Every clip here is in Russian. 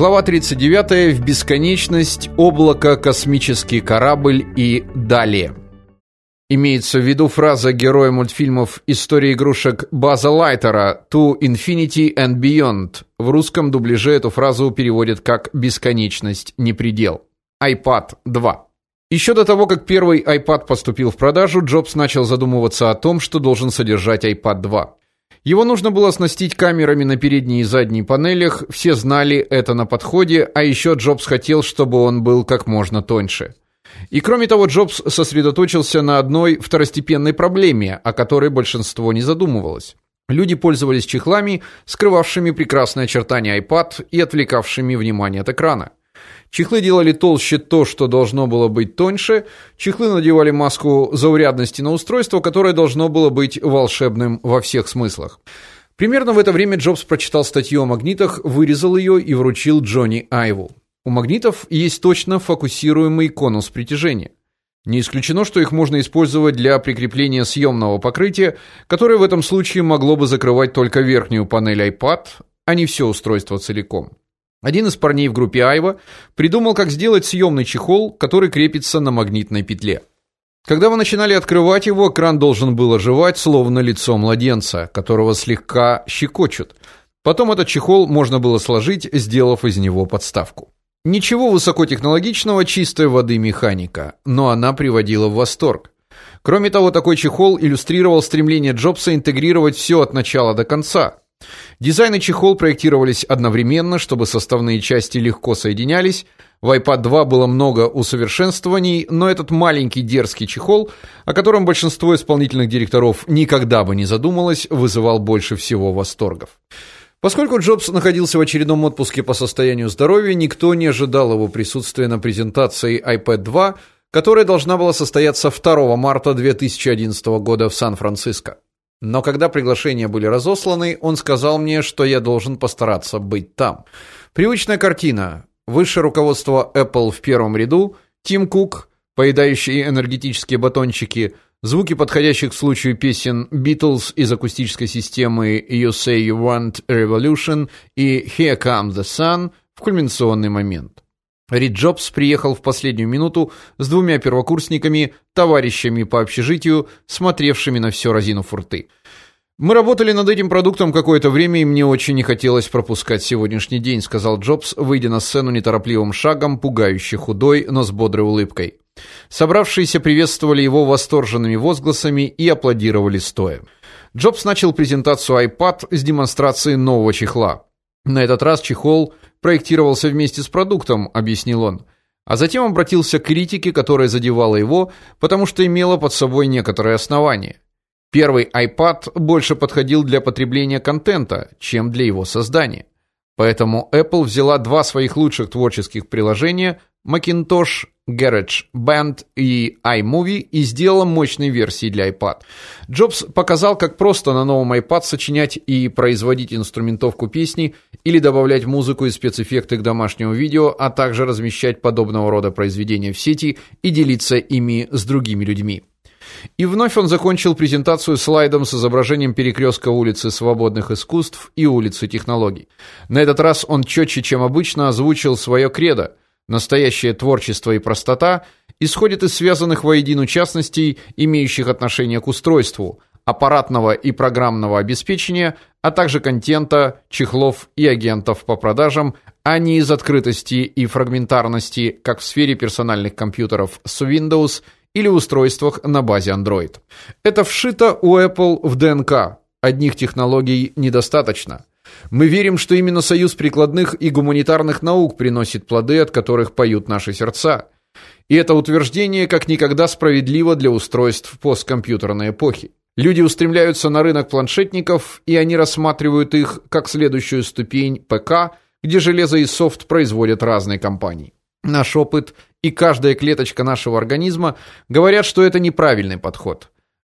Глава 39. В бесконечность, облако, космический корабль и далее. Имеется в виду фраза героя мультфильмов История игрушек База Лайтера To Infinity and Beyond. В русском дубляже эту фразу переводят как бесконечность, не предел. iPad 2. Еще до того, как первый iPad поступил в продажу, Джобс начал задумываться о том, что должен содержать iPad 2. Его нужно было оснастить камерами на передней и задней панелях, все знали это на подходе, а еще Джобс хотел, чтобы он был как можно тоньше. И кроме того, Джобс сосредоточился на одной второстепенной проблеме, о которой большинство не задумывалось. Люди пользовались чехлами, скрывавшими прекрасные очертания iPad и отвлекавшими внимание от экрана. Чехлы делали толще то, что должно было быть тоньше. Чехлы надевали маску заурядности на устройство, которое должно было быть волшебным во всех смыслах. Примерно в это время Джобс прочитал статью о магнитах, вырезал ее и вручил Джонни Айву. У магнитов есть точно фокусируемый конус притяжения. Не исключено, что их можно использовать для прикрепления съемного покрытия, которое в этом случае могло бы закрывать только верхнюю панель iPad, а не все устройство целиком. Один из парней в группе Айва придумал, как сделать съемный чехол, который крепится на магнитной петле. Когда вы начинали открывать его, экран должен был оживать, словно лицо младенца, которого слегка щекочут. Потом этот чехол можно было сложить, сделав из него подставку. Ничего высокотехнологичного, чистой воды механика, но она приводила в восторг. Кроме того, такой чехол иллюстрировал стремление Джобса интегрировать все от начала до конца. Дизайн и чехол проектировались одновременно, чтобы составные части легко соединялись. В iPad 2 было много усовершенствований, но этот маленький дерзкий чехол, о котором большинство исполнительных директоров никогда бы не задумалось, вызывал больше всего восторгов. Поскольку Джобс находился в очередном отпуске по состоянию здоровья, никто не ожидал его присутствия на презентации iPad 2, которая должна была состояться 2 марта 2011 года в Сан-Франциско. Но когда приглашения были разосланы, он сказал мне, что я должен постараться быть там. Привычная картина. Высшее руководство Apple в первом ряду, Тим Кук, поедающий энергетические батончики, звуки подходящих к случаю песен Beatles из акустической системы You Say You Want Revolution и Here Comes the Sun в кульминационный момент. Рид Джобс приехал в последнюю минуту с двумя первокурсниками, товарищами по общежитию, смотревшими на все разинув рты. Мы работали над этим продуктом какое-то время, и мне очень не хотелось пропускать сегодняшний день, сказал Джобс, выйдя на сцену неторопливым шагом, пугающе худой, но с бодрой улыбкой. Собравшиеся приветствовали его восторженными возгласами и аплодировали стоя. Джобс начал презентацию iPad с демонстрацией нового чехла. На этот раз чехол проектировался вместе с продуктом, объяснил он. А затем обратился к критике, которая задевала его, потому что имела под собой некоторые основания. Первый iPad больше подходил для потребления контента, чем для его создания. Поэтому Apple взяла два своих лучших творческих приложения Macintosh GarageBand и iMovie и сделала мощные версии для iPad. Джобс показал, как просто на новом iPad сочинять и производить инструментовку песни или добавлять музыку и спецэффекты к домашнему видео, а также размещать подобного рода произведения в сети и делиться ими с другими людьми. И вновь он закончил презентацию слайдом с изображением перекрестка улицы Свободных искусств и улицы Технологий. На этот раз он четче, чем обычно, озвучил свое кредо: Настоящее творчество и простота исходят из связанных воедино частностей, имеющих отношение к устройству, аппаратного и программного обеспечения, а также контента, чехлов и агентов по продажам, а не из открытости и фрагментарности, как в сфере персональных компьютеров с Windows или устройствах на базе Android. Это вшито у Apple в ДНК. Одних технологий недостаточно. Мы верим, что именно союз прикладных и гуманитарных наук приносит плоды, от которых поют наши сердца. И это утверждение как никогда справедливо для устройств посткомпьютерной эпохи. Люди устремляются на рынок планшетников, и они рассматривают их как следующую ступень ПК, где железо и софт производят разные компании. Наш опыт и каждая клеточка нашего организма говорят, что это неправильный подход.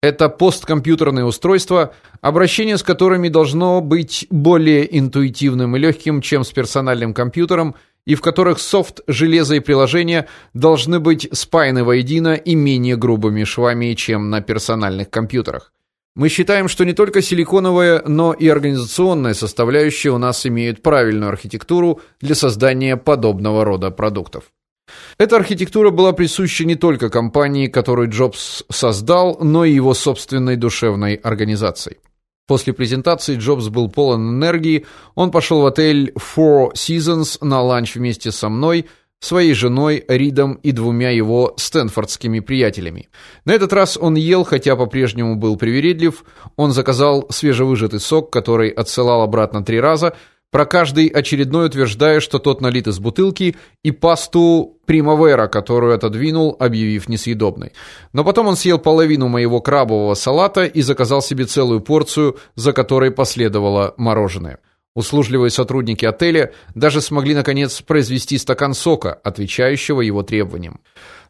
Это посткомпьютерные устройства, обращение с которыми должно быть более интуитивным и легким, чем с персональным компьютером, и в которых софт, железо и приложения должны быть спаяны воедино и менее грубыми швами, чем на персональных компьютерах. Мы считаем, что не только силиконовая, но и организационная составляющая у нас имеют правильную архитектуру для создания подобного рода продуктов. Эта архитектура была присуща не только компании, которую Джобс создал, но и его собственной душевной организации. После презентации Джобс был полон энергии. Он пошел в отель Four Seasons на ланч вместе со мной, своей женой Ридом и двумя его стэнфордскими приятелями. На этот раз он ел, хотя по-прежнему был привередлив. Он заказал свежевыжатый сок, который отсылал обратно три раза про каждый очередной утверждая, что тот налит из бутылки, и пасту Примавера, которую отодвинул, объявив несъедобной. Но потом он съел половину моего крабового салата и заказал себе целую порцию, за которой последовало мороженое. Услужливые сотрудники отеля даже смогли наконец произвести стакан сока, отвечающего его требованиям.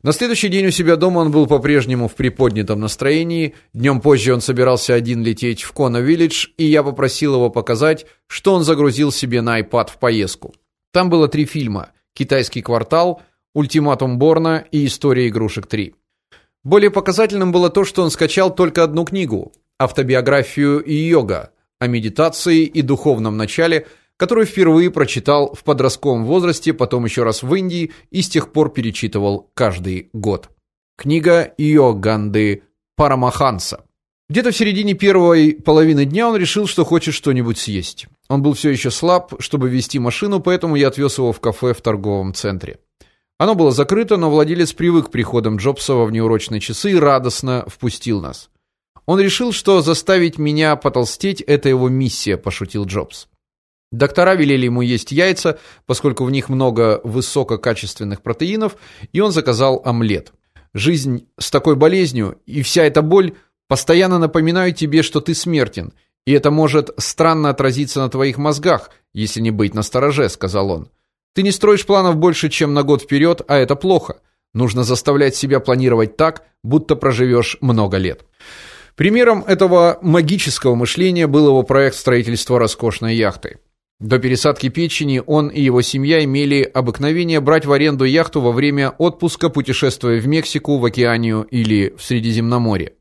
На следующий день у себя дома он был по-прежнему в приподнятом настроении. Днем позже он собирался один лететь в Кона-Виллидж, и я попросил его показать, что он загрузил себе на iPad в поездку. Там было три фильма: Китайский квартал, Ультиматум Борна и История игрушек 3. Более показательным было то, что он скачал только одну книгу: автобиографию йога о медитации и духовном начале, которую впервые прочитал в подростковом возрасте, потом еще раз в Индии и с тех пор перечитывал каждый год. Книга Йоганды Парамаханса. Где-то в середине первой половины дня он решил, что хочет что-нибудь съесть. Он был все еще слаб, чтобы вести машину, поэтому я отвез его в кафе в торговом центре. Оно было закрыто, но владелец привык к приходам Джобса во внеурочные часы и радостно впустил нас. Он решил, что заставить меня потолстеть это его миссия, пошутил Джобс. Доктора велели ему есть яйца, поскольку в них много высококачественных протеинов, и он заказал омлет. Жизнь с такой болезнью и вся эта боль постоянно напоминают тебе, что ты смертен, и это может странно отразиться на твоих мозгах, если не быть настороже, сказал он. Ты не строишь планов больше, чем на год вперед, а это плохо. Нужно заставлять себя планировать так, будто проживешь много лет. Примером этого магического мышления был его проект строительства роскошной яхты. До пересадки печени он и его семья имели обыкновение брать в аренду яхту во время отпуска, путешествуя в Мексику, в Океанию или в Средиземноморье.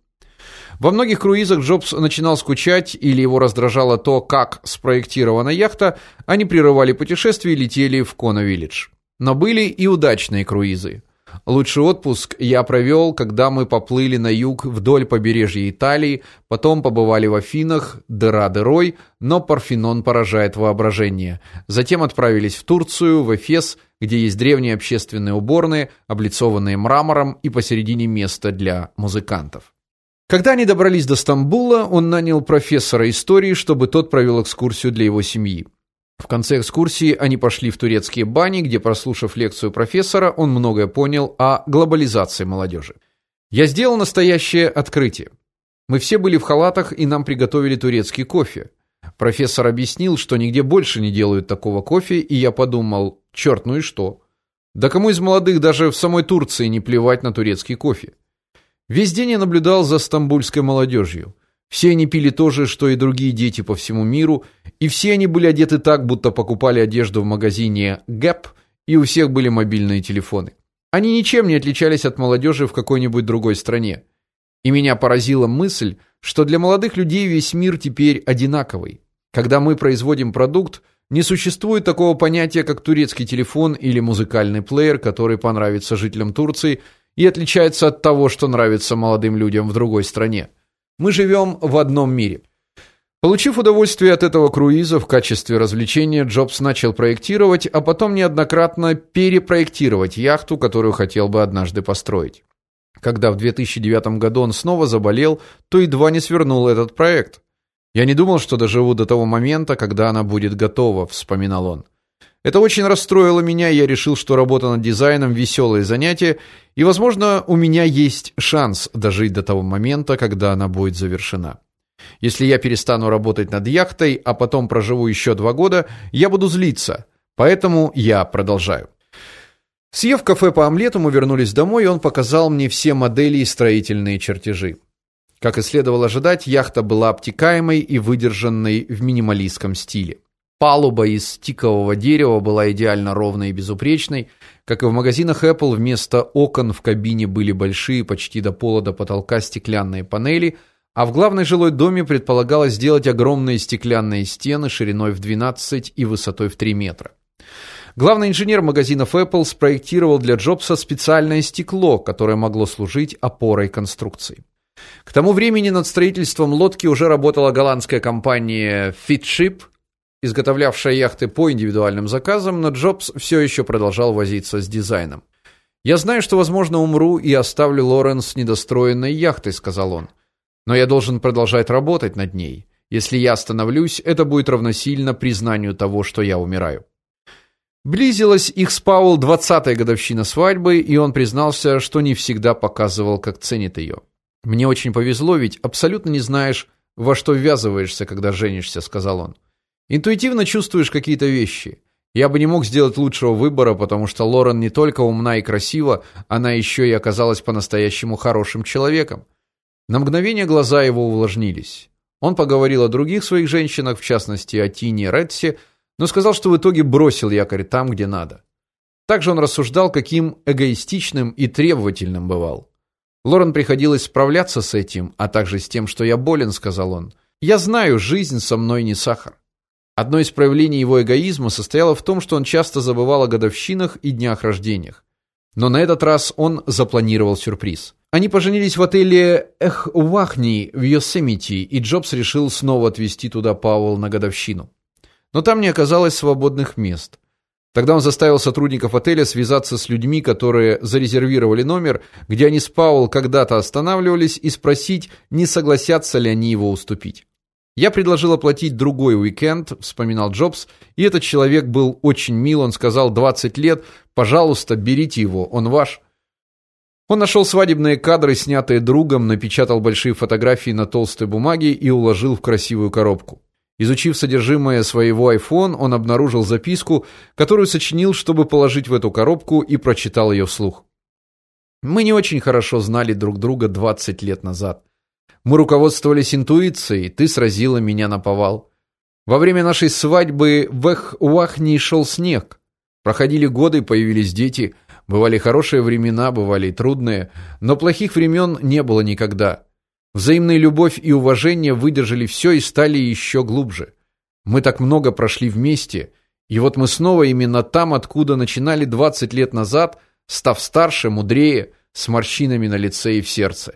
Во многих круизах Джобс начинал скучать или его раздражало то, как спроектирована яхта, они прерывали путешествие и летели в Кона-Виллидж. Но были и удачные круизы. Лучший отпуск я провел, когда мы поплыли на юг вдоль побережья Италии, потом побывали в Афинах, дыра дырой, но Парфенон поражает воображение. Затем отправились в Турцию, в Эфес, где есть древние общественные уборные, облицованные мрамором и посередине место для музыкантов. Когда они добрались до Стамбула, он нанял профессора истории, чтобы тот провел экскурсию для его семьи. В конце экскурсии они пошли в турецкие бани, где, прослушав лекцию профессора, он многое понял о глобализации молодежи. Я сделал настоящее открытие. Мы все были в халатах, и нам приготовили турецкий кофе. Профессор объяснил, что нигде больше не делают такого кофе, и я подумал: черт, ну и что? Да кому из молодых даже в самой Турции не плевать на турецкий кофе? Весь день я наблюдал за стамбульской молодежью. Все они пили то же, что и другие дети по всему миру, и все они были одеты так, будто покупали одежду в магазине Gap, и у всех были мобильные телефоны. Они ничем не отличались от молодежи в какой-нибудь другой стране. И меня поразила мысль, что для молодых людей весь мир теперь одинаковый. Когда мы производим продукт, не существует такого понятия, как турецкий телефон или музыкальный плеер, который понравится жителям Турции и отличается от того, что нравится молодым людям в другой стране. Мы живем в одном мире. Получив удовольствие от этого круиза в качестве развлечения, Джобс начал проектировать, а потом неоднократно перепроектировать яхту, которую хотел бы однажды построить. Когда в 2009 году он снова заболел, то едва не свернул этот проект. Я не думал, что доживу до того момента, когда она будет готова, вспоминал он. Это очень расстроило меня, я решил, что работа над дизайном веселое занятие, и, возможно, у меня есть шанс дожить до того момента, когда она будет завершена. Если я перестану работать над яхтой, а потом проживу еще два года, я буду злиться. Поэтому я продолжаю. Съев кафе по омлету, мы вернулись домой, и он показал мне все модели и строительные чертежи. Как и следовало ожидать, яхта была обтекаемой и выдержанной в минималистском стиле. Палуба из тикового дерева была идеально ровной и безупречной, как и в магазинах Apple, вместо окон в кабине были большие, почти до пола до потолка стеклянные панели, а в главной жилой доме предполагалось сделать огромные стеклянные стены шириной в 12 и высотой в 3 метра. Главный инженер магазинов Apple спроектировал для Джобса специальное стекло, которое могло служить опорой конструкции. К тому времени над строительством лодки уже работала голландская компания Fitship, изготовлявшая яхты по индивидуальным заказам, но Джобс все еще продолжал возиться с дизайном. Я знаю, что, возможно, умру и оставлю Лоренс недостроенной яхтой, сказал он. Но я должен продолжать работать над ней. Если я остановлюсь, это будет равносильно признанию того, что я умираю. Близилась их с Паул двадцатая годовщина свадьбы, и он признался, что не всегда показывал, как ценит ее. Мне очень повезло, ведь абсолютно не знаешь, во что ввязываешься, когда женишься, сказал он. Интуитивно чувствуешь какие-то вещи. Я бы не мог сделать лучшего выбора, потому что Лорен не только умна и красива, она еще и оказалась по-настоящему хорошим человеком. На мгновение глаза его увлажнились. Он поговорил о других своих женщинах, в частности, о Тине Редси, но сказал, что в итоге бросил якорь там, где надо. Также он рассуждал, каким эгоистичным и требовательным бывал. Лорен приходилось справляться с этим, а также с тем, что я болен, сказал он. Я знаю, жизнь со мной не сахар. Одно из проявлений его эгоизма состояло в том, что он часто забывал о годовщинах и днях рождениях. Но на этот раз он запланировал сюрприз. Они поженились в отеле Эхвахни в Йосемити, и Джобс решил снова отвезти туда Пауэлл на годовщину. Но там не оказалось свободных мест. Тогда он заставил сотрудников отеля связаться с людьми, которые зарезервировали номер, где они с Пауэлл когда-то останавливались, и спросить, не согласятся ли они его уступить. Я предложил оплатить другой уикенд, вспоминал Джобс, и этот человек был очень мил, он сказал: "20 лет, пожалуйста, берите его, он ваш". Он нашел свадебные кадры, снятые другом, напечатал большие фотографии на толстой бумаге и уложил в красивую коробку. Изучив содержимое своего iPhone, он обнаружил записку, которую сочинил, чтобы положить в эту коробку, и прочитал ее вслух. Мы не очень хорошо знали друг друга 20 лет назад. Мы руководствовались интуицией, ты сразила меня на повал. Во время нашей свадьбы в Эх-Уахни шел снег. Проходили годы, появились дети, бывали хорошие времена, бывали трудные, но плохих времен не было никогда. Взаимная любовь и уважение выдержали все и стали еще глубже. Мы так много прошли вместе, и вот мы снова именно там, откуда начинали 20 лет назад, став старше, мудрее, с морщинами на лице и в сердце.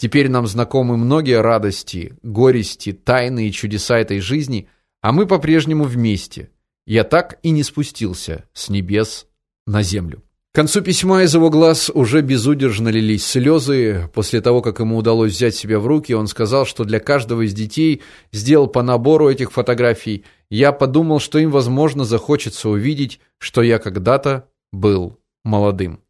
Теперь нам знакомы многие радости, горести, тайны и чудеса этой жизни, а мы по-прежнему вместе. Я так и не спустился с небес на землю. К концу письма из его глаз уже безудержно лились слезы. После того, как ему удалось взять себя в руки, он сказал, что для каждого из детей сделал по набору этих фотографий. Я подумал, что им, возможно, захочется увидеть, что я когда-то был молодым.